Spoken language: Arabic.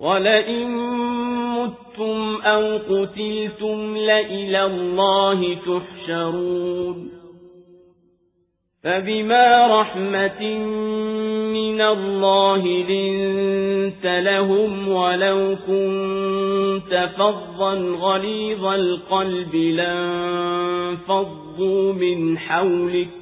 ولئن متم أو قتلتم لإلى الله تحشرون فبما رحمة من الله لنت لهم ولو كنت فظا غليظ القلب لانفضوا من حولك